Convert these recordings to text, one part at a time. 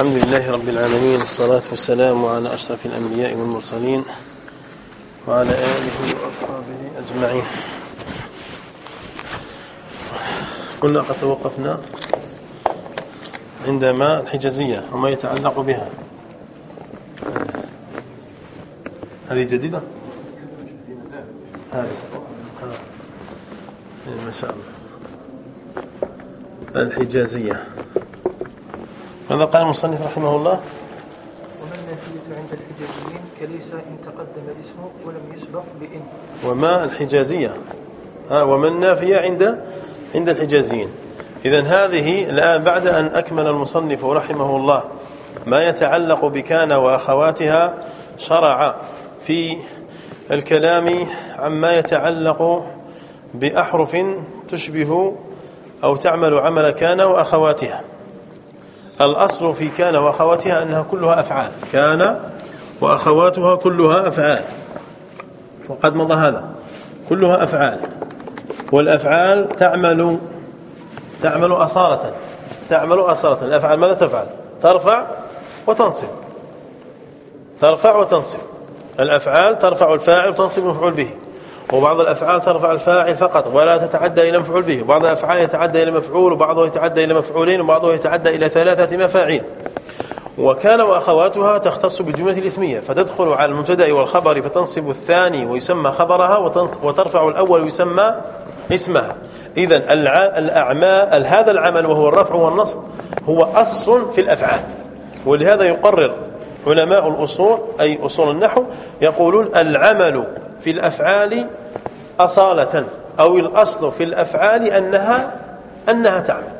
الحمد لله رب العالمين والصلاة والسلام على أشرف الأنبياء والمرسلين وعلى آله وأصحابه أجمعين. كنا قد توقفنا عندما الحجازية وما يتعلق بها. هذه جديدة؟ هذه. إيه، ما شاء الله. الحجازية. ماذا قال المصنف رحمه الله؟ وما النافية عند الحجازيين؟ كليس إن تقدم الاسم ولم يسبق بإن. وما الحجازية؟ آه وما النافية عند عند الحجازيين. إذا هذه الآن بعد أن أكمل المصنف رحمه الله ما يتعلق بكان وأخواتها شرع في الكلام عما يتعلق بأحرف تشبه أو تعمل عمل كان وأخواتها. الأصل في كان وأخواتها أنها كلها أفعال. كان وأخواتها كلها أفعال. وقد مضى هذا. كلها أفعال. والأفعال تعمل تعمل أصالة. تعمل أصالة. الأفعال ماذا تفعل؟ ترفع وتنصب. ترفع وتنصب. الأفعال ترفع الفاعل وتنصب المفعول به. وبعض الأفعال ترفع الفاعل فقط ولا تتعدى إلى مفعول به. وبعض الأفعال يتعدى إلى مفعول وبعضه يتعدى إلى مفعولين وبعضه يتعدى إلى ثلاثة مفاعيل. وكان وأخواتها تختص بالجملة الإسمية فتدخل على المبتدأ والخبر فتنصب الثاني ويسمى خبرها وترفع الأول ويسمى اسمها. إذا الأعمال هذا العمل وهو الرفع والنصب هو أصل في الأفعال. ولهذا يقرر علماء الأصول أي أصول النحو يقولون العمل في الأفعال أصالة أو الأصل في الأفعال أنها أنها تعمل.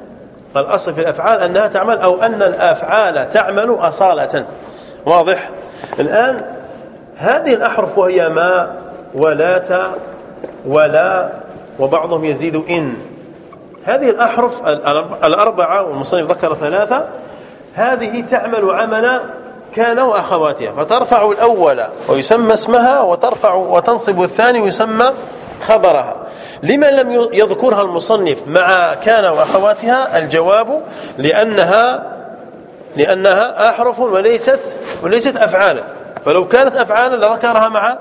الأصل في الأفعال أنها تعمل أو أن الأفعال تعمل أصالة. واضح؟ الآن هذه الأحرف وهي ما ولات ولا وبعضهم يزيد إن. هذه الأحرف الأربعة والمصنف ذكر ثلاثة هذه تعمل عمل كان وأخواتها فترفع الأول ويسمى اسمها وترفع وتنصب الثاني ويسمى خبرها. لمن لم يذكرها المصنف مع كان وأخواتها؟ الجواب لأنها لأنها أحرف وليست وليست أفعالا فلو كانت أفعالا لذكرها مع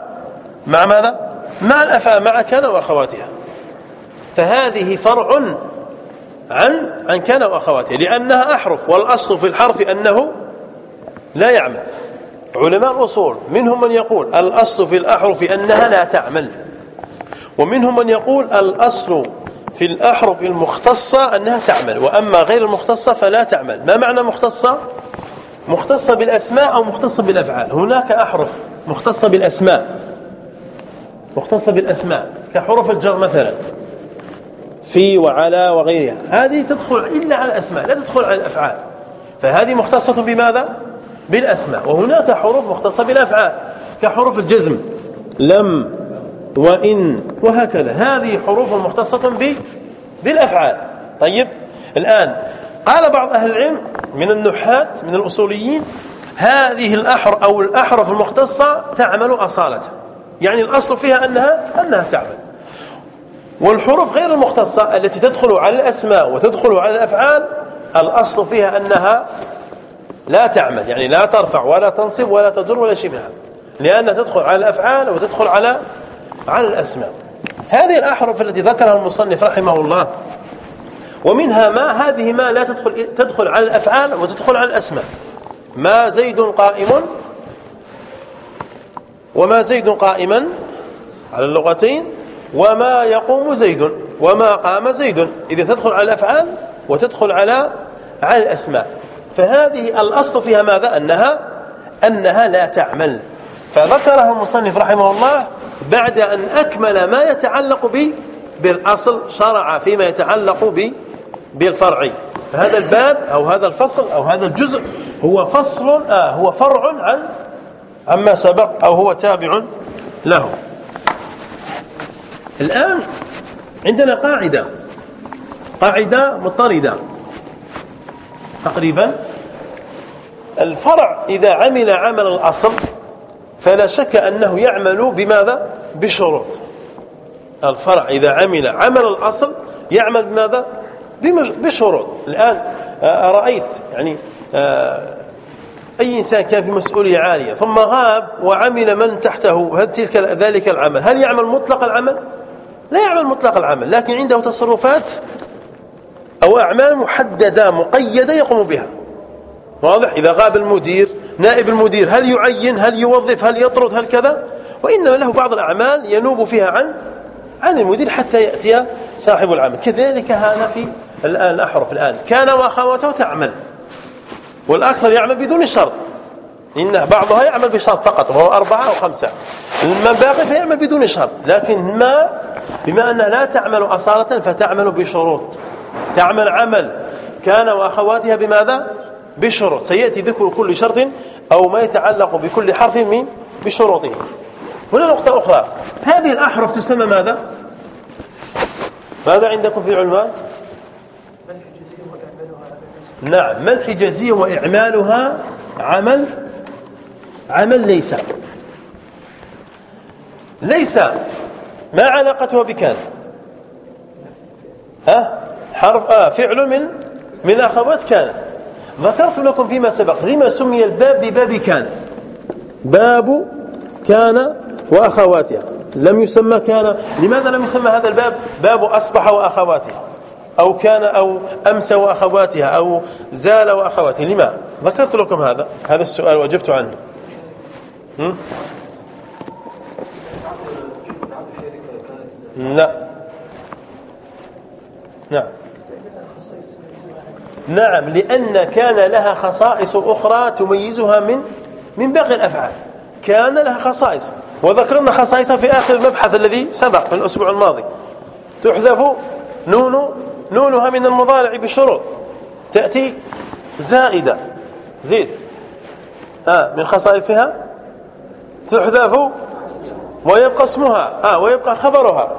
مع ماذا؟ مع الأفعال مع كان وأخواتها. فهذه فرع عن عن كان وأخواتها لأنها أحرف والأصل في الحرف أنه لا يعمل. علماء الأصول منهم من يقول الأصل في الأحرف أنها لا تعمل. ومنهم من يقول الأصل في الأحرف المختصة أنها تعمل. وأما غير المختصة فلا تعمل. ما معنى مختصة؟ مختصة بالأسماء أو مختصة بالأفعال. هناك أحرف مختصة بالأسماء. مختصة بالأسماء. كحروف الجر مثلا. في وعلى وغيرها. هذه تدخل إلا على الأسماء لا تدخل على الأفعال. فهذه مختصة بماذا؟ بالأسماء. وهناك حروف مختصة بالأفعال كحروف الجزم لم وإن وهكذا. هذه حروف مختصة بالأفعال. طيب الآن قال بعض أهل العلم من النحات من الأصوليين هذه الأحر أو الأحرف المختصة تعمل أصالة. يعني الأصل فيها أنها أنها تعمل. والحروف غير المختصة التي تدخل على الأسماء وتدخل على الأفعال الأصل فيها أنها لا تعمل يعني لا ترفع ولا تنصب ولا تجر ولا شيء من هذا لأنها تدخل على الأفعال وتدخل على على الأسماء. هذه الأحرف التي ذكرها المصنف رحمه الله ومنها ما هذه ما لا تدخل تدخل على الأفعال وتدخل على الأسماء. ما زيد قائم وما زيد قائما على اللغتين وما يقوم زيد وما قام زيد. إذا تدخل على الأفعال وتدخل على على الأسماء. فهذه الأصل فيها ماذا؟ أنها أنها لا تعمل. فذكرها المصنف رحمه الله بعد أن أكمل ما يتعلق ب بالأصل شرع فيما يتعلق ب بالفرع. فهذا الباب أو هذا الفصل أو هذا الجزء هو فصل آه هو فرع عن عما سبق أو هو تابع له. الآن عندنا قاعدة. قاعدة مضطردة. تقريبا الفرع إذا عمل عمل الأصل فلا شك أنه يعمل بماذا؟ بشروط. الفرع إذا عمل عمل الأصل يعمل بماذا؟ بشروط. الآن أرأيت يعني أي إنسان كان في مسؤولية عالية ثم غاب وعمل من تحته تلك ذلك العمل؟ هل يعمل مطلق العمل؟ لا يعمل مطلق العمل لكن عنده تصرفات أو أعمال محددة مقيدة يقوم بها. واضح؟ إذا غاب المدير نائب المدير هل يعين؟ هل يوظف؟ هل يطرد؟ هل كذا؟ وإنما له بعض الأعمال ينوب فيها عن عن المدير حتى يأتي صاحب العمل. كذلك هذا في الآن الأحرف الآن. كان وأخواته تعمل والأكثر يعمل بدون شرط. إن بعضها يعمل بشرط فقط وهو أربعة أو خمسة. المباقي فيعمل بدون شرط. لكن ما بما أنها لا تعمل أصالة فتعمل بشروط. تعمل عمل. كان وأخواتها بماذا؟ بشروط. سيأتي ذكر كل شرط أو ما يتعلق بكل حرف من بشروطه. هنا نقطة أخرى. هذه الأحرف تسمى ماذا؟ ماذا عندكم في العنوان نعم ما الحجازية وإعمالها عمل عمل ليس. ليس. ما علاقتها بكان ها؟ حرف آه فعل من من أخوات كان ذكرت لكم فيما سبق لما سمي الباب بباب كان؟ باب كان وأخواتها. لم يسمى كان. لماذا لم يسمى هذا الباب؟ باب أصبح وأخواتها. أو كان أو أمس وأخواتها أو زال وأخواتها. لما؟ ذكرت لكم هذا هذا السؤال وأجبت عنه. لا. نعم. نعم لأن كان لها خصائص أخرى تميزها من من باقي الأفعال. كان لها خصائص. وذكرنا خصائصها في آخر المبحث الذي سبق في الأسبوع الماضي. تحذف نون نونها من المضارع بشروط. تأتي زائدة. زيد. آه من خصائصها تحذف ويبقى اسمها. آه ويبقى خبرها.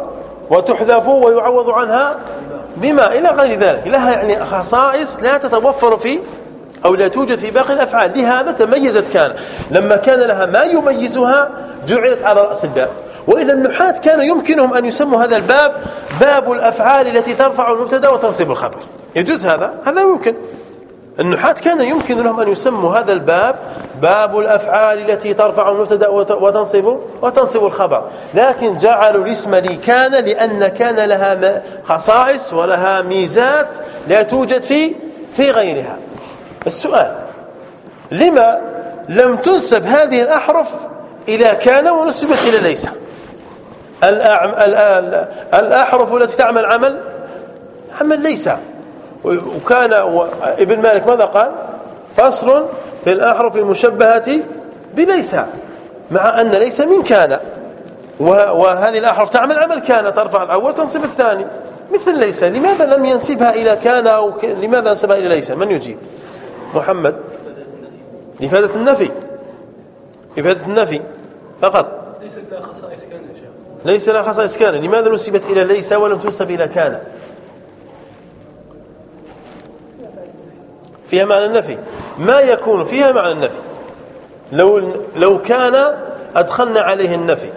وتحذف ويعوض عنها بما إلى غير ذلك. لها يعني خصائص لا تتوفر في أو لا توجد في باقي الأفعال. لهذا تميزت كان. لما كان لها ما يميزها جعلت على رأس الباب. وإلا النحاة كان يمكنهم أن يسموا هذا الباب باب الأفعال التي ترفع المبتدأ وتنصب الخبر. يجوز هذا؟ هذا يمكن. النحاة كان يمكن لهم أن يسموا هذا الباب باب الأفعال التي ترفع المبتدأ وتنصب وتنصب الخبر. لكن جعلوا الاسم لي كان لأن كان لها خصائص ولها ميزات لا توجد في في غيرها. السؤال لما لم تنسب هذه الأحرف إلى كان ونسبت إلى ليس؟ الأحرف التي تعمل عمل عمل ليس. وكان ابن مالك ماذا قال؟ فصل في الأحرف المشبهة بليس مع أن ليس من كان. وهذه الأحرف تعمل عمل كان ترفع الأول تنصب الثاني. مثل ليس لماذا لم ينسبها إلى كان أو لماذا نسبها إلى ليس؟ من يجيب؟ محمد. لفادة النفي. لفادة النفي. فقط. ليست لها خصائص كان ليس لها خصائص كان. لماذا نسبت إلى ليس ولم تنسب إلى كان؟ فيها معنى النفي. ما يكون فيها معنى النفي. لو لو كان أدخلنا عليه النفي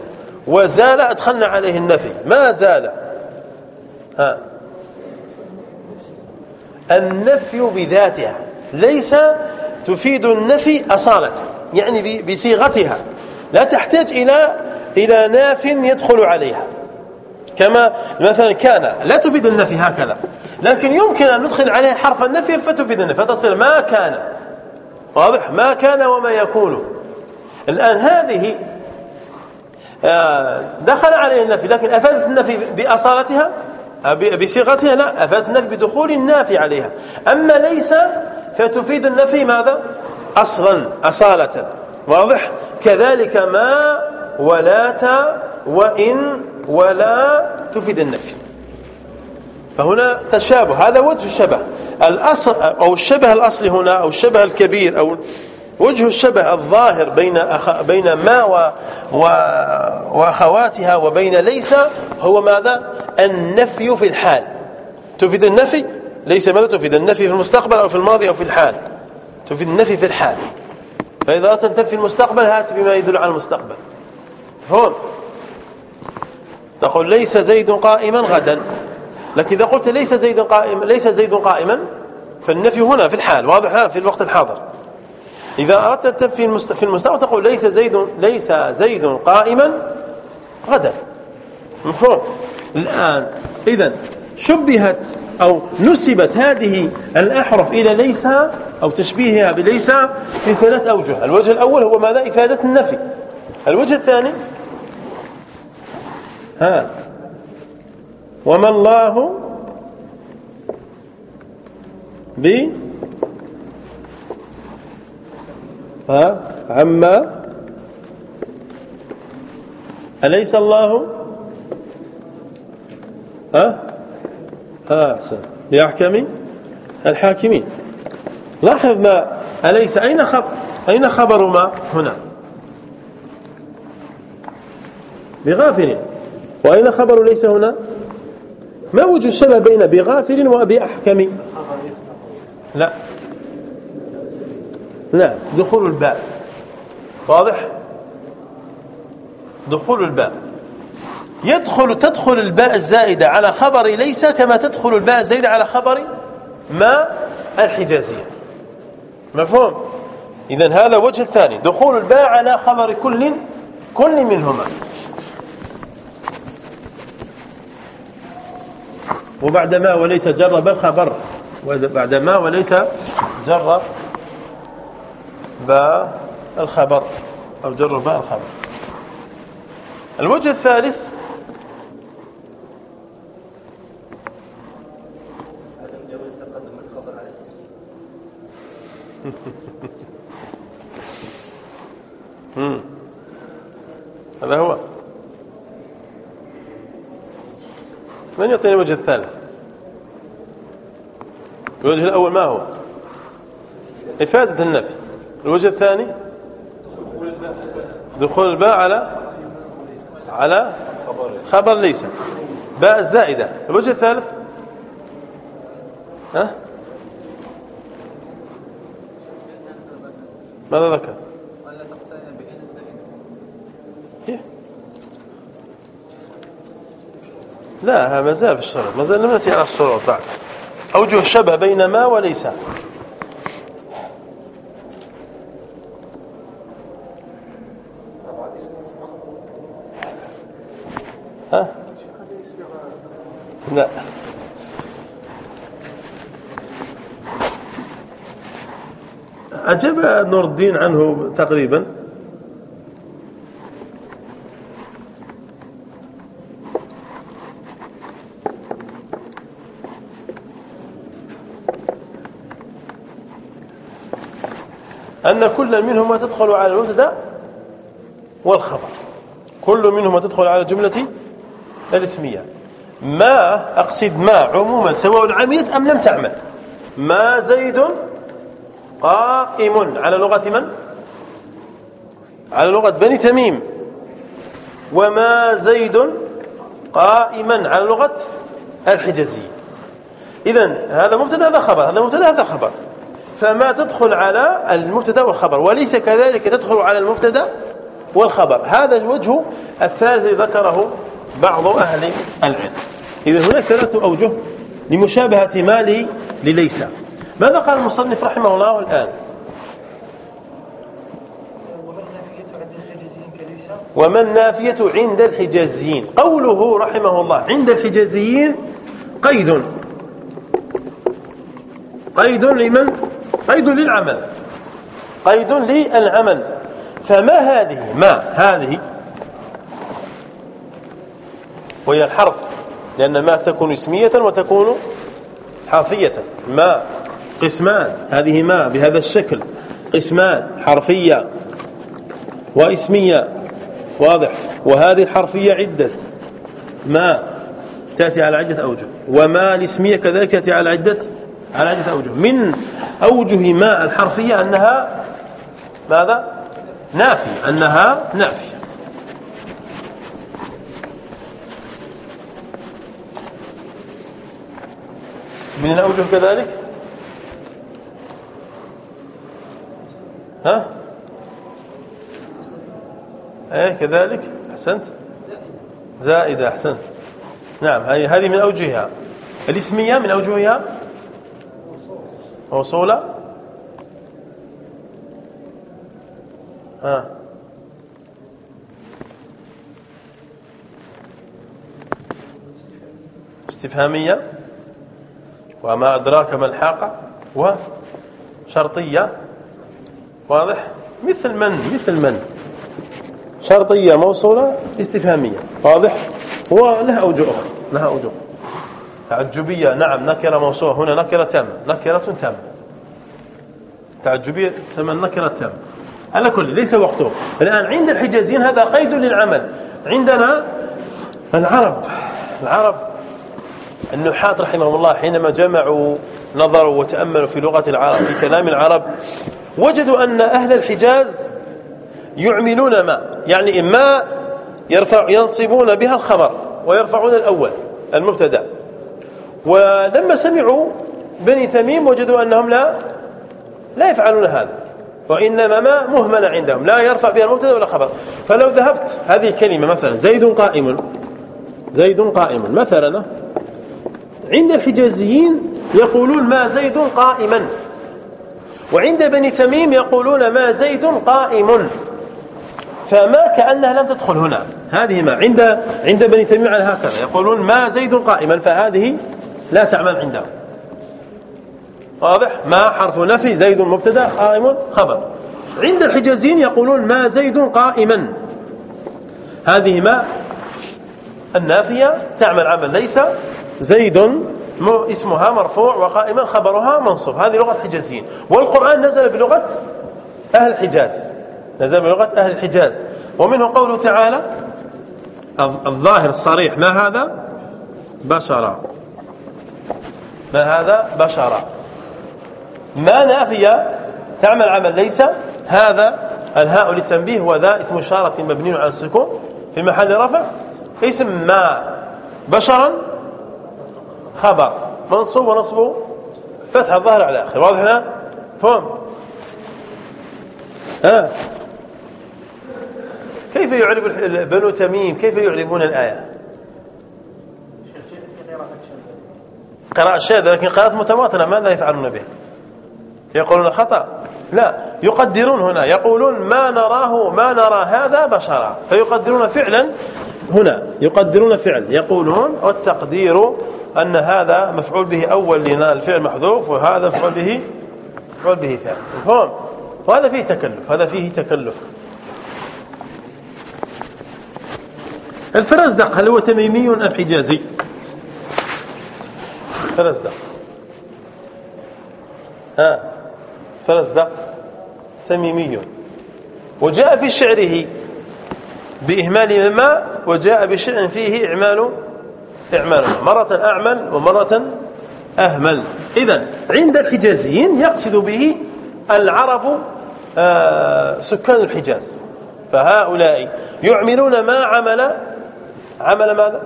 وزال أدخلنا عليه النفي. ما زال؟ ها. النفي بذاتها. ليس تفيد النفي أصالة. يعني بصيغتها. لا تحتاج إلى إلى ناف يدخل عليها. كما مثلا كان لا تفيد النفي هكذا. لكن يمكن أن ندخل عليه حرف النفي فتفيد النفي فتصير ما كان. واضح؟ ما كان وما يكون. الآن هذه آه، دخل عليه النفي لكن أفادت النفي بأصالتها؟ آه، بصيغتها؟ لا أفادت النفي بدخول النافي عليها. أما ليس فتفيد النفي ماذا؟ أصلا أصالة. واضح؟ كذلك ما ولات وإن ولا تفيد النفي. فهنا تشابه هذا وجه الشبه. الأصل أو الشبه الأصلي هنا أو الشبه الكبير أو وجه الشبه الظاهر بين أخ... بين ما و... و... وأخواتها وبين ليس هو ماذا؟ النفي في الحال. تفيد النفي؟ ليس ماذا تفيد؟ النفي في المستقبل أو في الماضي أو في الحال. تفيد النفي في الحال. فإذا أردت أن تنفي المستقبل هات بما يدل على المستقبل. فهم تقول ليس زيد قائما غدا. لكن إذا قلت ليس زيد قائما ليس زيد قائما فالنفي هنا في الحال واضح الآن في الوقت الحاضر. إذا أردت أن تنفي في المستقبل تقول ليس زيد ليس زيد قائما غدا. مفهوم؟ الآن إذا شبهت أو نسبت هذه الأحرف إلى ليس أو تشبيهها بليس في ثلاث أوجه. الوجه الأول هو ماذا؟ إفادة النفي. الوجه الثاني ها وما الله ب عما أليس الله ها؟ أحسن. بأحكم الحاكمين. لاحظ ما أليس أين خبر أين خبر ما هنا؟ بغافر وأين خبر ليس هنا؟ ما وجه الشبه بين بغافر وبأحكم لا. نعم. دخول الباء واضح؟ دخول الباء يدخل تدخل الباء الزائدة على خبر ليس كما تدخل الباء الزائدة على خبر ما؟ الحجازية. مفهوم؟ إذا هذا وجه الثاني. دخول الباء على خبر كل كل منهما. وبعد ما وليس جر بل خبر. بعد ما وليس جر باء الخبر أو جر باء الخبر. الوجه الثالث هذا هو من يعطيني الوجه الثالث؟ الوجه الأول ما هو؟ إفادة النفي. الوجه الثاني؟ دخول الباء على على خبر ليس. باء الزائدة. الوجه الثالث؟ ها؟ ماذا ذكر إيه؟ لا ما زال في الشرط ما زال لم نأتي على الشروط بعد. أوجه شبه بين ما وليس. ها؟ لا. أجاب نور الدين عنه تقريبا. أن كل منهما تدخل على المبتدأ والخبر. كل منهما تدخل على جملة الاسمية. ما أقصد ما عموما سواء عملت أم لم تعمل. ما زيد قائم على لغة من؟ على لغة بني تميم. وما زيد قائما على لغة الحجازيين. إذا هذا مبتدأ هذا خبر هذا مبتدأ هذا خبر. فما تدخل على المبتدا والخبر وليس كذلك تدخل على المبتدا والخبر. هذا وجه الثالث ذكره بعض أهل العلم. إذا هناك ثلاثة أوجه لمشابهة ما لليس. ماذا قال المصنف رحمه الله الآن؟ وما النافية عند الحجازيين؟ قوله رحمه الله عند الحجازيين قيد. قيد لمن؟ قيد للعمل. قيد للعمل. فما هذه؟ ما هذه؟ وهي الحرف. لأن ما تكون اسمية وتكون حرفية. ما. قسمان. هذه ما. بهذا الشكل. قسمان. حرفية. واسمية. واضح. وهذه الحرفية عدة. ما. تأتي على عدة أوجه. وما الاسمية كذلك تأتي على عدة؟ على عدة أوجه. من أوجه ما الحرفية أنها ماذا؟ نافية. أنها نافية. من الأوجه كذلك؟ ها؟ إيه كذلك؟ أحسنت؟ زائدة أحسنت. نعم هذه من أوجهها. الاسمية من أوجهها؟ موصولة ها استفهامية. وما أدراك ما الحاقة. وشرطية واضح؟ مثل من؟ مثل من؟ شرطية موصولة استفهامية. واضح؟ ولها أوجه أخرى. لها أوجه تعجبية. نعم نكرة موصولة هنا نكرة تامة نكرة تامة تعجبية تسمى نكرة تامة على كل ليس وقته. الآن عند الحجازيين هذا قيد للعمل. عندنا العرب. العرب النحاة رحمهم الله حينما جمعوا نظروا وتأملوا في لغة العرب في كلام العرب وجدوا أن أهل الحجاز يعملون ما يعني إما يرفع ينصبون بها الخبر ويرفعون الأول المبتدأ. ولما سمعوا بني تميم وجدوا أنهم لا لا يفعلون هذا. وإنما ما مهمل عندهم. لا يرفع بها المبتدا ولا خبر. فلو ذهبت هذه كلمة مثلا زيد قائم. زيد قائم. مثلا عند الحجازيين يقولون ما زيد قائما. وعند بني تميم يقولون ما زيد قائم. فما كأنها لم تدخل هنا. هذه ما عند عند بني تميم على هكذا. يقولون ما زيد قائما. فهذه لا تعمل عندهم واضح؟ ما حرف نفي زيد مبتدا قائم خبر. عند الحجازيين يقولون ما زيد قائما. هذه ما النافية تعمل عمل ليس زيد اسمها مرفوع وقائما خبرها منصوب. هذه لغة الحجازيين والقرآن نزل بلغة أهل الحجاز. نزل بلغة أهل الحجاز. ومنه قوله تعالى الظاهر الصريح ما هذا؟ بشرا ما هذا بشرا. ما نافية تعمل عمل ليس. هذا الهاء للتنبيه وذا اسم إشارة مبني على السكون في محل رفع. اسم ما بشرا؟ خبر. منصوب ونصبه فتح الظاهر على آخر واضح هنا؟ فهم. كيف يعرب بنو تميم؟ كيف يعربون الآية؟ قراءة شاذة لكن قراءة متواترة ماذا يفعلون به؟ يقولون خطأ. لا يقدرون هنا يقولون ما نراه ما نرى هذا بشرا. فيقدرون فعلا هنا يقدرون فعل يقولون والتقدير أن هذا مفعول به أول لنا الفعل محذوف وهذا مفعول به مفعول به ثاني. مفهوم؟ وهذا فيه تكلف هذا فيه تكلف. الفرزدق هل هو تميمي أم حجازي؟ فرزدق ها فرزدق تميمي وجاء في شعره بإهمال ما وجاء بشيء فيه إعمال إعمال. مرة أعمل ومرة أهمل. إذا عند الحجازيين يقصد به العرب آه، سكان الحجاز. فهؤلاء يعملون ما عمل عمل ماذا؟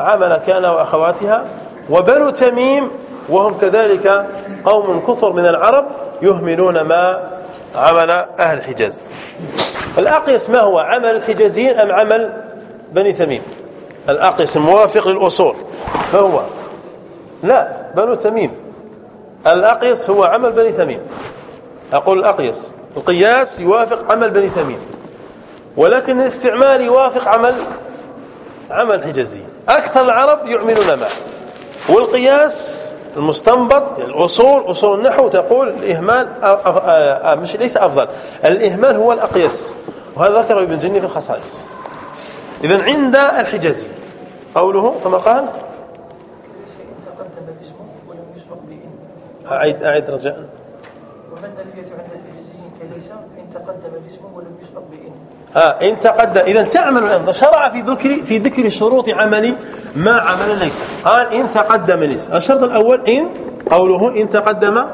عمل كان وأخواتها وبنو تميم وهم كذلك قوم كثر من العرب يهملون ما عمل أهل الحجاز. الأقيس ما هو؟ عمل الحجازيين أم عمل بني تميم؟ الأقيس الموافق للأصول. فهو لا بنو تميم. الأقيس هو عمل بني تميم. أقول الأقيس. القياس يوافق عمل بني تميم. ولكن الاستعمال يوافق عمل عمل حجازي أكثر العرب يعملون ما. والقياس المستنبط الأصول أصول النحو تقول الإهمال مش ليس أفضل الإهمال هو الأقيس وهذا ذكره ابن جني في الخصائص. إذا عند الحجازي قوله ثم قال أعيد أعيد رجاء. ومن نفية عند الحجازيين كليس إن تقدم الاسم ولم يسبق بإن. إن تقدم إذا تعمل شرع في ذكر في ذكر شروط عمل ما عمل ليس. قال إن تقدم الاسم. الشرط الأول إن قوله إن تقدم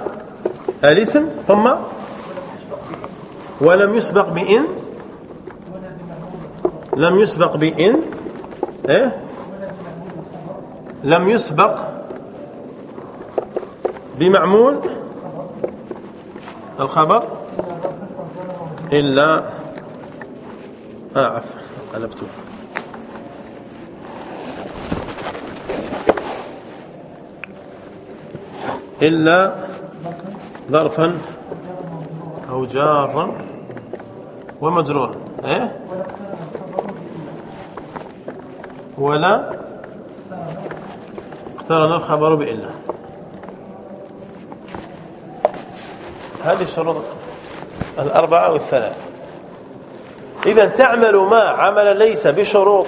الاسم ثم ولم يسبق بإن لم يسبق بإن إيه؟ لم يسبق بمعمول الخبر إلا آه عفوا قلبته. إلا ظرفا أو جارا ومجرور إيه؟ ولا اقترن الخبر بإلا. هذه الشروط الأربعة والثلاث إذا تعمل ما عمل ليس بشروط.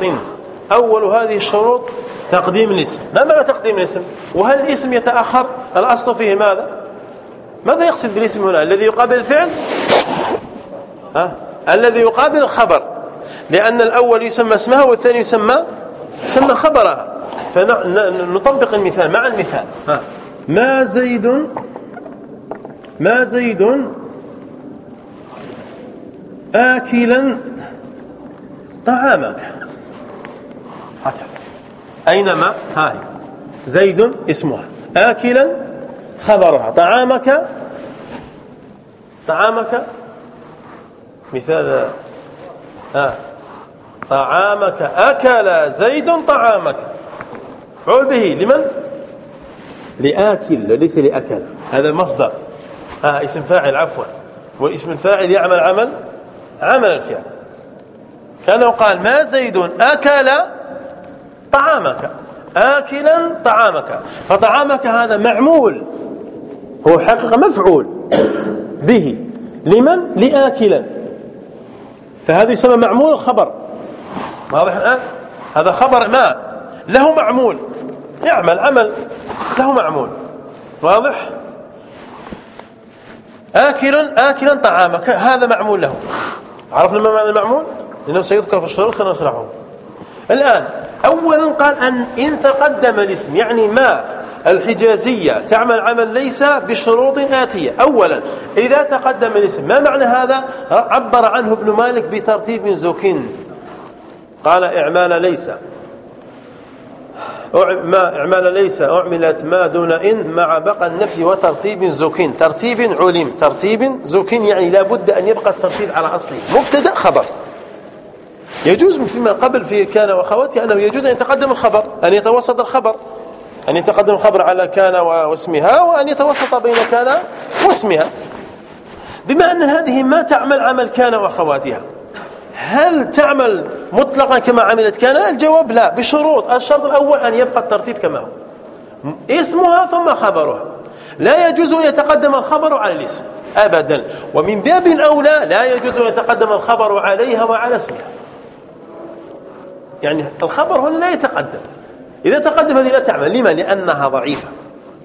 أول هذه الشروط تقديم الاسم. ما معنى تقديم الاسم؟ وهل الاسم يتأخر؟ الأصل فيه ماذا؟ ماذا يقصد بالاسم هنا؟ الذي يقابل الفعل؟ ها؟ الذي يقابل الخبر. لأن الأول يسمى اسمها والثاني يسمى يسمى خبرها. فنطبق المثال مع المثال. ها. ما زيد ما زيد آكلا طعامك. هكذا أينما؟ هاي زيد اسمها. آكلا خبرها. طعامك؟ طعامك؟ مثال ها. طعامك أكل. زيد طعامك. فعل به. لمن؟ لآكل ليس لأكل. هذا مصدر. ها اسم فاعل عفوا. واسم الفاعل يعمل عمل؟ عمل الفعل كانه قال ما زيد أكل طعامك؟ آكلا طعامك. فطعامك هذا معمول. هو حقيقة مفعول به. لمن؟ لآكلا. فهذا يسمى معمول الخبر واضح الآن؟ هذا خبر ما؟ له معمول. يعمل عمل له معمول. واضح؟ آكلا آكلا طعامك هذا معمول له. عرفنا ما معنى المعمول؟ لأنه سيذكر في الشروط سنشرحه الآن أولا قال أن إن تقدم الاسم يعني ما الحجازية تعمل عمل ليس بشروط آتية. أولا إذا تقدم الاسم ما معنى هذا؟ عبر عنه ابن مالك بترتيب زكين قال إعمال ليس. ما إعمال ليس أعملت ما دون إن مع بقى النفي وترتيب زكين. ترتيب علم ترتيب زكين يعني لا بد أن يبقى الترتيب على أصله. مبتدأ خبر. يجوز فيما قبل في كان وخواتي أنه يجوز أن يتقدم الخبر أن يتوسط الخبر. أن يتقدم الخبر على كان واسمها وأن يتوسط بين كان واسمها. بما أن هذه ما تعمل عمل كان وأخواتها. هل تعمل مطلقا كما عملت؟ كان الجواب لا بشروط. الشرط الأول أن يبقى الترتيب كما هو. اسمها ثم خبرها. لا يجوز أن يتقدم الخبر على الاسم أبدا. ومن باب أولى لا يجوز أن يتقدم الخبر عليها وعلى اسمها. يعني الخبر هنا لا يتقدم. إذا تقدم هذه لا تعمل. لما؟ لأنها ضعيفة.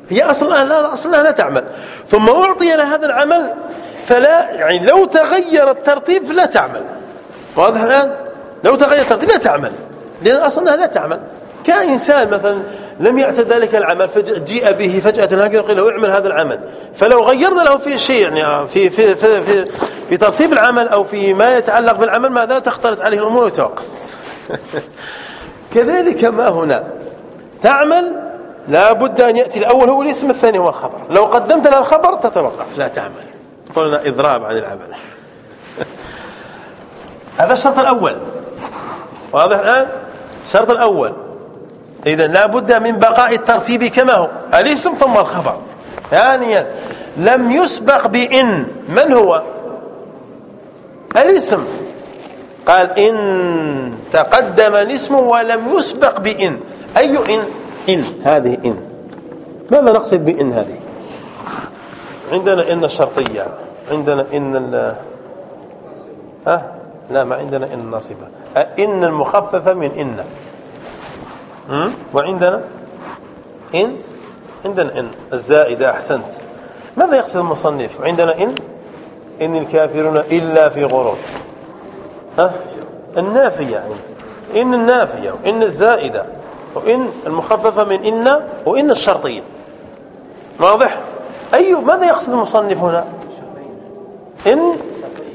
هي أصلها لا أصلها لا تعمل. ثم أعطي لها هذا العمل فلا يعني لو تغير الترتيب فلا تعمل. واضح الآن لو تغير الترتيب لا تعمل. لأن أصلها لا تعمل. كإنسان مثلا لم يعت ذلك العمل فجيء به فجأة هكذا قيل له اعمل هذا العمل. فلو غيرنا له في شيء يعني في في في في, في ترتيب العمل أو في ما يتعلق بالعمل ماذا تختلط عليه الأمور ويتوقف كذلك ما هنا؟ تعمل لا بد أن يأتي الأول هو الاسم الثاني هو الخبر. لو قدمت له الخبر تتوقف. لا تعمل. قلنا إضراب عن العمل. هذا الشرط الأول. واضح الآن؟ الشرط الأول. إذا لا بد من بقاء الترتيب كما هو. الاسم ثم الخبر. ثانيا لم يسبق بإن. من هو؟ الاسم. قال إن. تقدم الاسم ولم يسبق بإن. أي إن؟ إن. هذه إن. ماذا نقصد بإن هذه؟ عندنا إن الشرطية. عندنا إن ال ها؟ لا ما عندنا إن الناصبة إن المخففة من إن. وعندنا إن؟ عندنا إن. الزائدة أحسنت. ماذا يقصد المصنف؟ عندنا إن؟ إن الكافرون إلا في غرور. ها؟ النافية يعني إن النافية وإن الزائدة وإن المخففة من إن وإن الشرطية. واضح؟ أي ماذا يقصد المصنف هنا؟ إن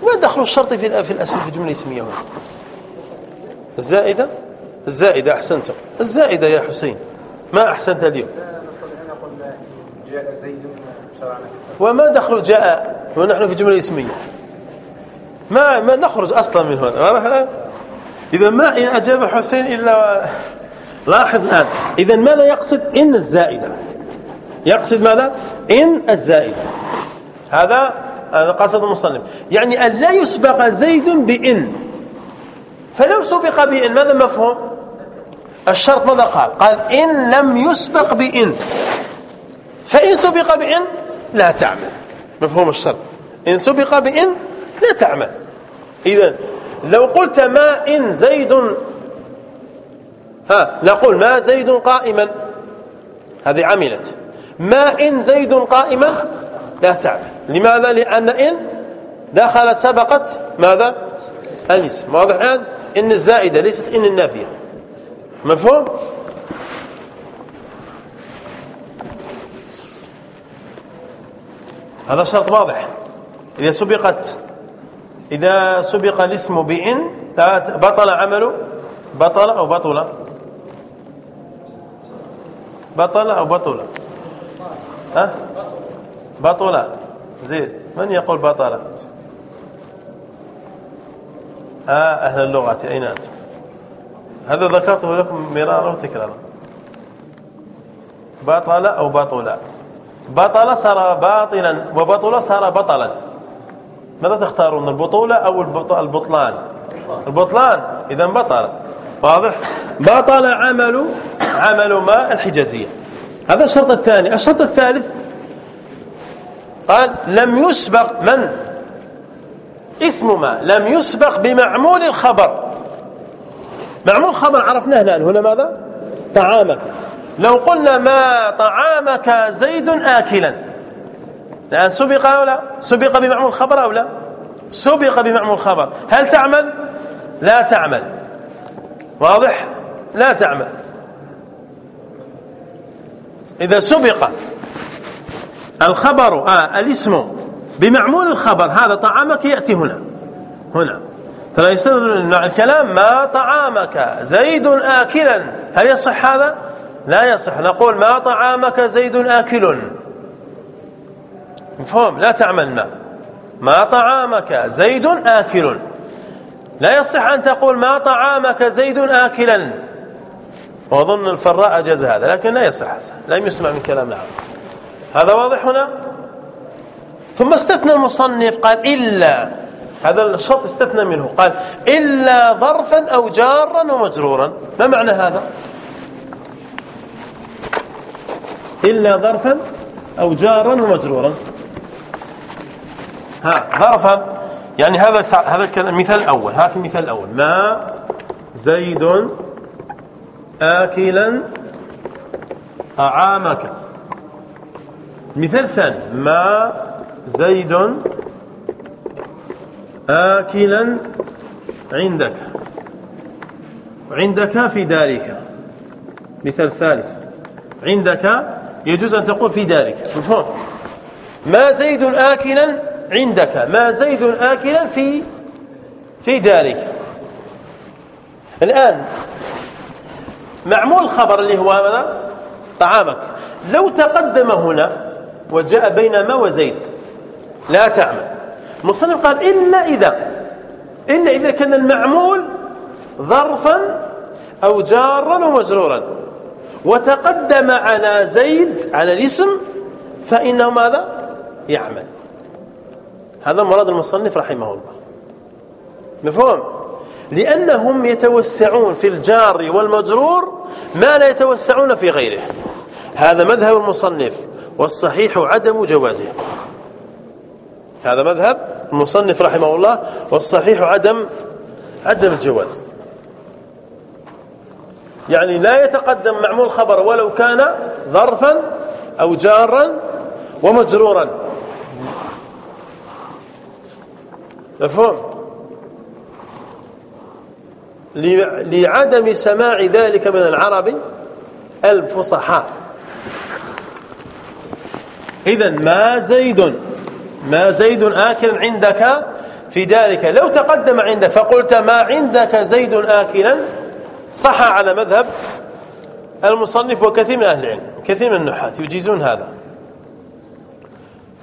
ما دخل الشرط في في الاسم في الجملة الاسمية هنا؟ الزائدة؟ الزائدة أحسنت. الزائدة يا حسين. ما أحسنت اليوم؟ جاء زيد وما دخل جاء؟ ونحن في جمله اسميه ما ما نخرج أصلا من هنا. إذا ما إن أجاب حسين إلا لاحظ الآن. إذا ماذا يقصد إن الزائدة؟ يقصد ماذا؟ إن الزائدة. هذا هذا قصد المصنف. يعني أن لا يسبق زيد بإن. فلو سبق بإن ماذا مفهوم؟ الشرط ماذا قال؟ قال إن لم يسبق بإن. فإن سبق بإن لا تعمل. مفهوم الشرط. إن سبق بإن لا تعمل. إذا لو قلت ما إن زيد ها نقول ما زيد قائما. هذه عملت. ما إن زيد قائما لا تعمل. لماذا؟ لأن إن دخلت سبقت ماذا؟ الاسم واضح الآن؟ إن الزائدة ليست إن النافية. مفهوم؟ هذا شرط واضح. إذا سبقت إذا سبق الاسم بإن بطل عمله بطل أو بطل؟ بطل أو بطل؟ ها؟ بطل. زيد من يقول بطل آه أهل اللغة. أين أنتم؟ هذا ذكرته لكم مرارا وتكرارا. بطل أو بطل بطل صار باطلا وبطل صار بطلا. ماذا تختارون البطولة أو البطلان؟ البطلان. إذا بطل. واضح؟ بطل عمل عمل ما الحجازية. هذا الشرط الثاني. الشرط الثالث قال لم يسبق من؟ اسم ما؟ لم يسبق بمعمول الخبر. معمول الخبر عرفناه الآن. هنا ماذا؟ طعامك. لو قلنا ما طعامك زيد آكلا الآن سبق أو لا؟ سبق بمعمول الخبر أو لا؟ سبق بمعمول الخبر هل تعمل؟ لا تعمل. واضح؟ لا تعمل. إذا سبق الخبر آه الاسم. بمعمول الخبر هذا طعامك يأتي هنا. هنا. فلا يستمر الكلام ما طعامك؟ زيد آكلا. هل يصح هذا؟ لا يصح. نقول ما طعامك زيد آكل. مفهوم؟ لا تعمل ما. ما طعامك زيد آكل. لا يصح أن تقول ما طعامك زيد آكلا. وأظن الفراء أجاز هذا لكن لا يصح لا يسمع من كلام العرب. هذا واضح هنا؟ ثم استثنى المصنف قال إلا هذا الشرط استثنى منه قال إلا ظرفا أو جارا ومجرورا ما معنى هذا؟ إلا ظرفا أو جارا ومجرورا ها ظرفا يعني هذا هذا المثال الأول هذا المثال الأول ما زيد آكلا طعامك مثال ثاني. ما زيد آكلا عندك. عندك في دارك. مثال ثالث. عندك يجوز أن تقول في دارك. مفهوم؟ ما زيد آكلا عندك. ما زيد آكلا في في دارك. الآن معمول الخبر اللي هو ماذا؟ طعامك. لو تقدم هنا وجاء بين ما وزيد لا تعمل. المصنف قال إلا إذا إلا إذا كان المعمول ظرفا أو جارا ومجرورا وتقدم على زيد على الاسم فإنه ماذا؟ يعمل. هذا مراد المصنف رحمه الله. مفهوم؟ لأنهم يتوسعون في الجار والمجرور ما لا يتوسعون في غيره. هذا مذهب المصنف. والصحيح عدم جوازه هذا مذهب المصنف رحمه الله والصحيح عدم عدم الجواز. يعني لا يتقدم معمول خبر ولو كان ظرفا أو جارا ومجرورا. مفهوم؟ لعدم سماع ذلك من العرب الفصحاء إذا ما زيد ما زيد آكل عندك في ذلك لو تقدم عندك فقلت ما عندك زيد آكلا؟ صح على مذهب المصنف وكثير من أهل العلم كثير من النحاة يجيزون هذا.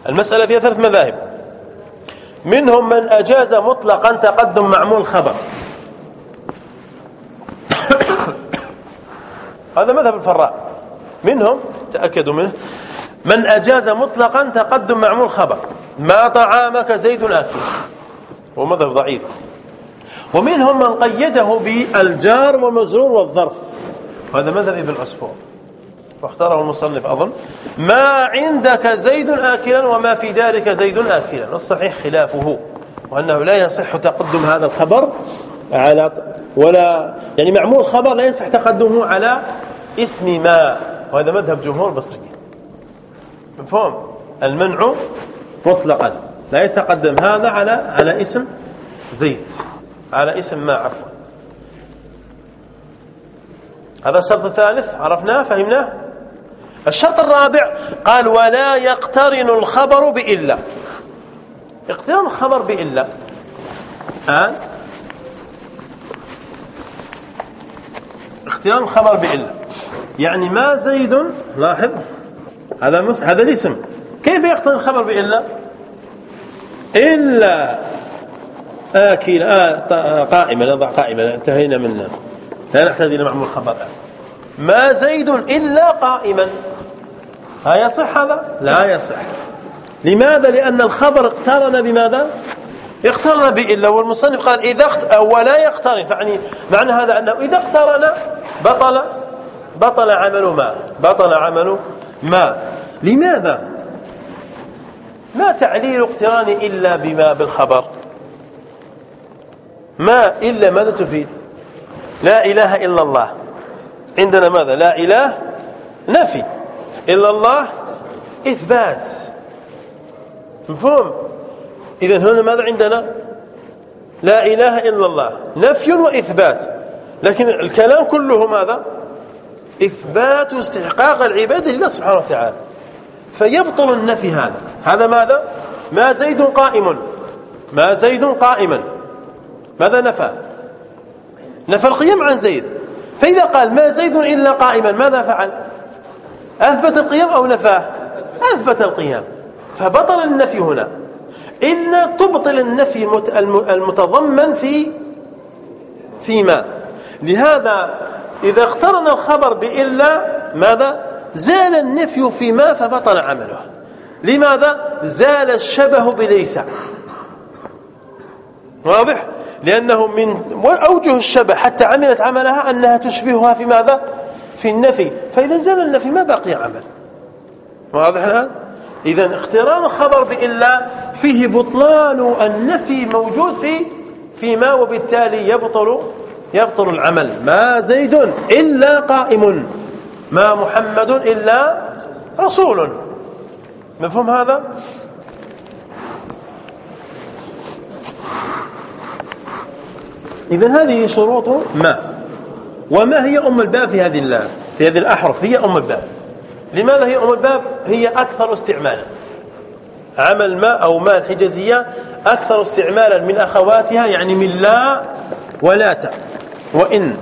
المسألة فيها ثلاث مذاهب. منهم من أجاز مطلقا تقدم معمول خبر. هذا مذهب الفراء. منهم تأكدوا منه من أجاز مطلقا تقدم معمول خبر. ما طعامك زيد آكل. هو مذهب ضعيف. ومنهم من قيده بالجار والمجرور والظرف. وهذا مذهب ابن عصفور واختاره المصنف أظن. ما عندك زيد آكلا وما في دارك زيد آكلا. والصحيح خلافه. وأنه لا يصح تقدم هذا الخبر على ولا يعني معمول خبر لا يصح تقدمه على اسم ما. وهذا مذهب جمهور البصريين مفهوم؟ المنع مطلقا. لا يتقدم هذا على على اسم زيد على اسم ما عفوا. هذا الشرط الثالث عرفناه فهمناه؟ الشرط الرابع قال ولا يقترن الخبر بإلا. اقتران الخبر بإلا. الآن اقتران الخبر بإلا. يعني ما زيد لاحظ؟ هذا مس... هذا الاسم. كيف يقترن الخبر بإلا؟ إلا آكل آه قائمة نضع قائمة انتهينا منها لا نحتاج إلى معمول خبر. ما زيد إلا قائما. ها يصح هذا؟ لا يصح. لماذا؟ لأن الخبر اقترن بماذا؟ اقترن بإلا. والمصنف قال إذا اخت... ولا يقترن. فعني معنى هذا أنه إذا اقترن بطل بطل عمل ما؟ بطل عمل ما. لماذا؟ ما تعليل اقتران إلا بما بالخبر؟ ما إلا ماذا تفيد؟ لا إله إلا الله. عندنا ماذا؟ لا إله نفي. إلا الله إثبات. مفهوم؟ إذا هنا ماذا عندنا؟ لا إله إلا الله. نفي وإثبات. لكن الكلام كله ماذا؟ إثبات استحقاق العبادة لله سبحانه وتعالى. فيبطل النفي هذا. هذا ماذا؟ ما زيد قائم. ما زيد قائما ماذا نفى؟ نفى القيام عن زيد. فإذا قال ما زيد إلا قائما ماذا فعل؟ أثبت القيام أو نفاه؟ أثبت القيام. فبطل النفي هنا. إلا تبطل النفي المتضمن في فيما؟ لهذا إذا اقترن الخبر بإلا ماذا؟ زال النفي فيما فبطل عمله. لماذا؟ زال الشبه بليس. واضح؟ لأنه من أوجه الشبه حتى عملت عملها أنها تشبهها في ماذا؟ في النفي. فإذا زال النفي ما بقي عمل. واضح الآن؟ إذا اقتران الخبر بإلا فيه بطلان النفي موجود في فيما وبالتالي يبطل يبطل العمل. ما زيد إلا قائم. ما محمد إلا رسول. مفهوم هذا؟ إذا هذه شروط ما؟ وما هي أم الباب في هذه في هذه الأحرف؟ هي أم الباب. لماذا هي أم الباب؟ هي أكثر استعمالا. عمل ما أو ما الحجازية أكثر استعمالا من أخواتها يعني من لا ولا وإن.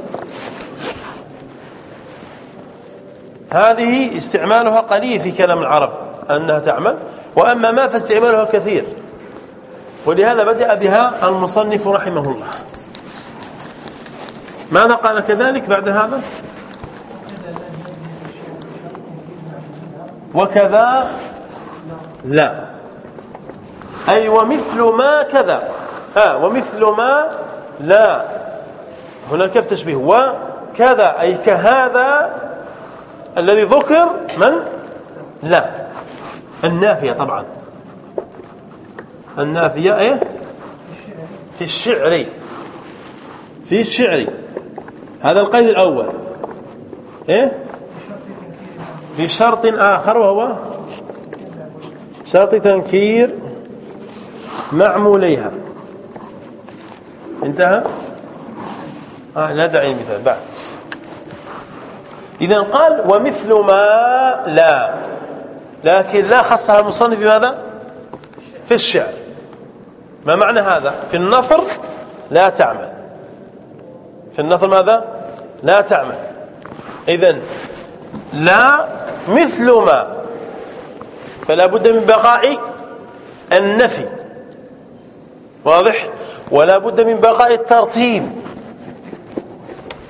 هذه استعمالها قليل في كلام العرب أنها تعمل وأما ما فاستعمالها كثير. ولهذا بدأ بها المصنف رحمه الله. ماذا قال كذلك بعد هذا؟ وكذا؟ لا. أي ومثل ما كذا. آه ومثل ما لا. هنا كيف تشبيه؟ وكذا أي كهذا الذي ذكر من؟ لا. النافية طبعا. النافية إيه؟ في الشعر. في الشعر. هذا القيد الأول. إيه؟ بشرط آخر وهو شرط تنكير معموليها. انتهى؟ آه لا داعي المثال بعد. إذا قال ومثل ما لا. لكن لا خصها المصنف بماذا؟ في الشعر. ما معنى هذا؟ في النثر لا تعمل. في النثر ماذا؟ لا تعمل. إذن لا مثل ما. فلا بد من بقاء النفي. واضح؟ ولا بد من بقاء الترتيب.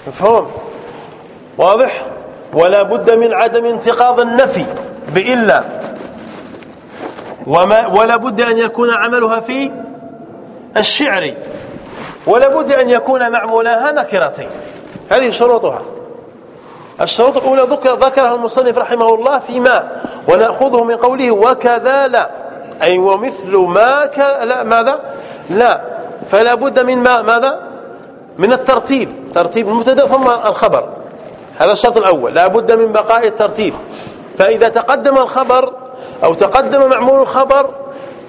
مفهوم؟ واضح؟ ولا بد من عدم انتقاض النفي بإلا. وما ولا بد أن يكون عملها في الشعر. ولا بد أن يكون معمولها نكرتين. هذه شروطها. الشروط الأولى ذكر ذكرها المصنف رحمه الله فيما ونأخذه من قوله وكذا لا. أي ومثل ما ك... لا ماذا؟ لا. فلا بد من ما ماذا؟ من الترتيب. ترتيب المبتدا ثم الخبر. هذا الشرط الأول. لا بد من بقاء الترتيب. فإذا تقدم الخبر أو تقدم معمول الخبر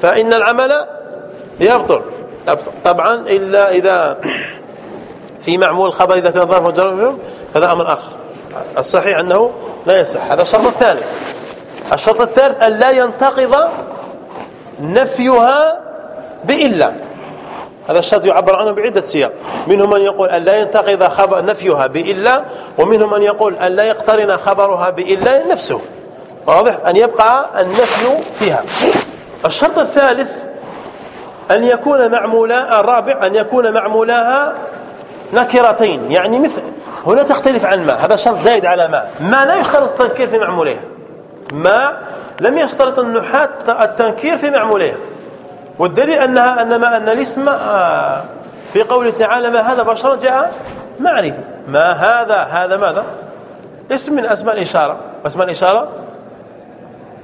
فإن العمل يبطل. طبعا إلا إذا في معمول الخبر إذا كان ظرف وجر هذا أمر آخر. الصحيح أنه لا يصح. هذا الشرط الثالث. الشرط الثالث أن لا ينتقض نفيها بإلا. هذا الشرط يعبر عنه بعدة سياق. منهم من يقول أن لا ينتقض خبر نفيها بإلا ومنهم من يقول أن لا يقترن خبرها بإلا نفسه. واضح؟ أن يبقى النفي فيها. الشرط الثالث أن يكون معمولا الرابع أن يكون معمولاها نكرتين. يعني مثل هنا تختلف عن ما. هذا شرط زائد على ما. ما لا يشترط التنكير في معمولها. ما لم يشترط النحاة التنكير في معمولها. والدليل أنها أن ما أن الاسم آه، في قوله تعالى ما هذا بشر جاء معرفة. ما هذا؟ هذا ماذا؟ اسم من أسماء الإشارة. واسماء الإشارة؟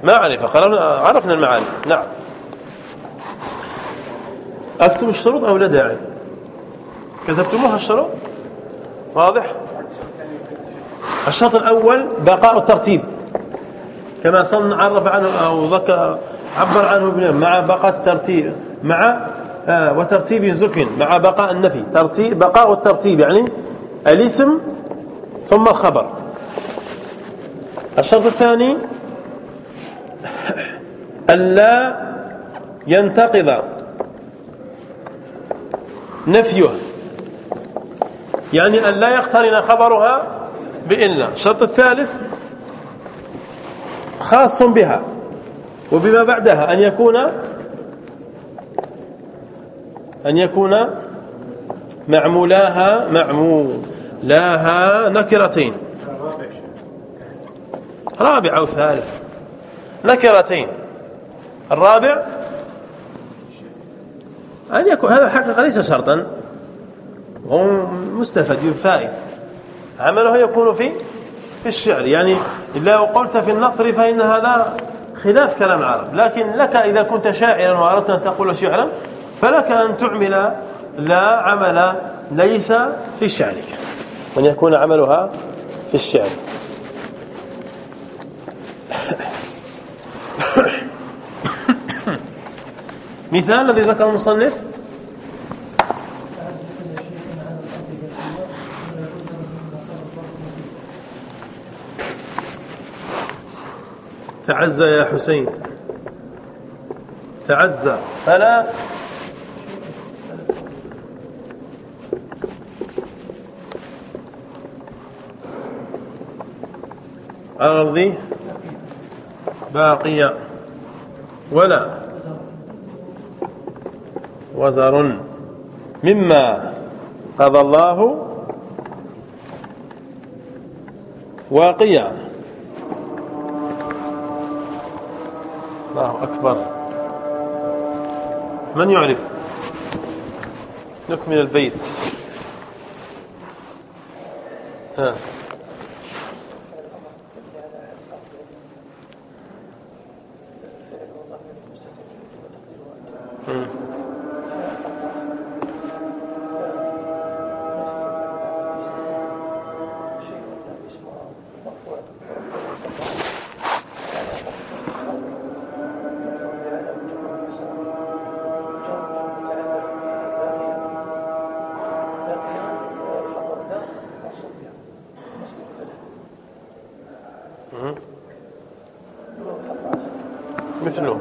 معرفة. قال عرفنا المعاني. نعم. أكتب الشروط أو لا داعي؟ كتبتموها الشروط؟ واضح؟ الشرط الأول بقاء الترتيب. كما صن عرف عنه أو ذكر عبر عنه ابن مع بقاء الترتيب مع آه وترتيب زكن مع بقاء النفي. ترتيب بقاء الترتيب يعني الاسم ثم الخبر. الشرط الثاني ألا ينتقض نفيه. يعني أن لا يقترن خبرها بإلا. الشرط الثالث خاص بها. وبما بعدها أن يكون أن يكون معمولاها معمولاها نكرتين. رابع أو ثالث. نكرتين. الرابع أن يكون هذا حقيقة ليس شرطا. هو مستفد فائد عمله يكون في في الشعر. يعني إلا قلت في النثر فإن هذا خلاف كلام العرب. لكن لك إذا كنت شاعرا وأردت أن تقول شعرا فلك أن تعمل لا عمل ليس في شعرك. وأن يكون عملها في الشعر. مثال الذي ذكر المصنف تعزى يا حسين. تعزى. فلا أرضي باقية. ولا. وزر. مما قضى الله. واقيا الله أكبر. من يعرف؟ نكمل البيت. ها مثله ها قضى فعل ماضي بتاع الفتح المقدر للتعذر اللهم مثل جلال فاعل وهي قضى الله جملة سيرة مصلى في الإعراب وهي خبر له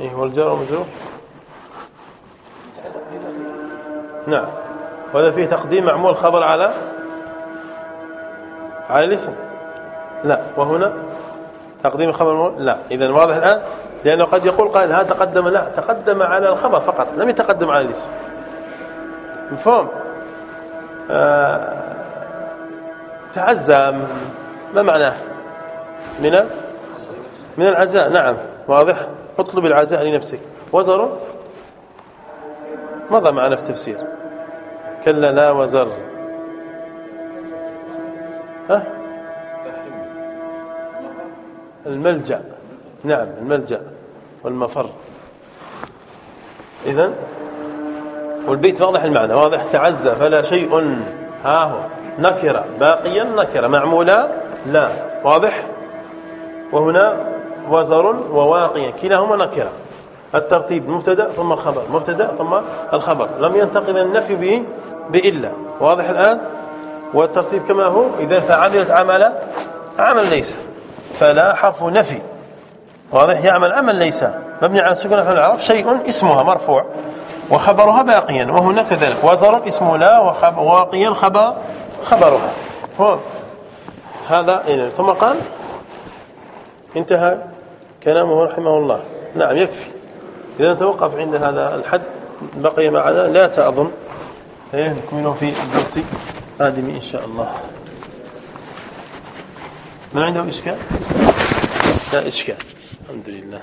إيه والجار ومجرور يتعلق ببقية نعم. وهذا فيه تقديم معمول خبر على على الاسم. لا وهنا تقديم الخبر لا. إذا واضح الآن لأنه قد يقول قائل هذا تقدم لا تقدم على الخبر فقط لم يتقدم على الاسم. مفهوم؟ آه تعزى ما معناه؟ من من العزاء نعم. واضح؟ اطلب العزاء لنفسك. وزر؟ مضى معنا في تفسير كلا لا وزر. ها؟ الملجأ. نعم الملجأ والمفر. إذن والبيت واضح المعنى واضح تعزى فلا شيء. ها هو نكرة باقيا نكرة معمولا لا. واضح؟ وهنا وزر وواقيا كلاهما نكرة. الترتيب مبتدأ ثم الخبر مبتدأ ثم الخبر. لم ينتقل النفي به بإلا. واضح الآن؟ والترتيب كما هو إذا فعملت عمل عمل ليس. فلا حرف نفي. واضح؟ يعمل عمل ليس. مبني على السكون في العرب. شيء اسمها مرفوع وخبرها باقيا وهنا كذلك. وزر اسم لا وواقيا خبر خبرها. هو هذا إيه ثم قال انتهى كلامه رحمه الله. نعم يكفي. إذا نتوقف عند هذا الحد بقي معنا. لا تأظن. إيه نكمله في الدرس قادم إن شاء الله. من عنده إشكال؟ لا إشكال. الحمد لله.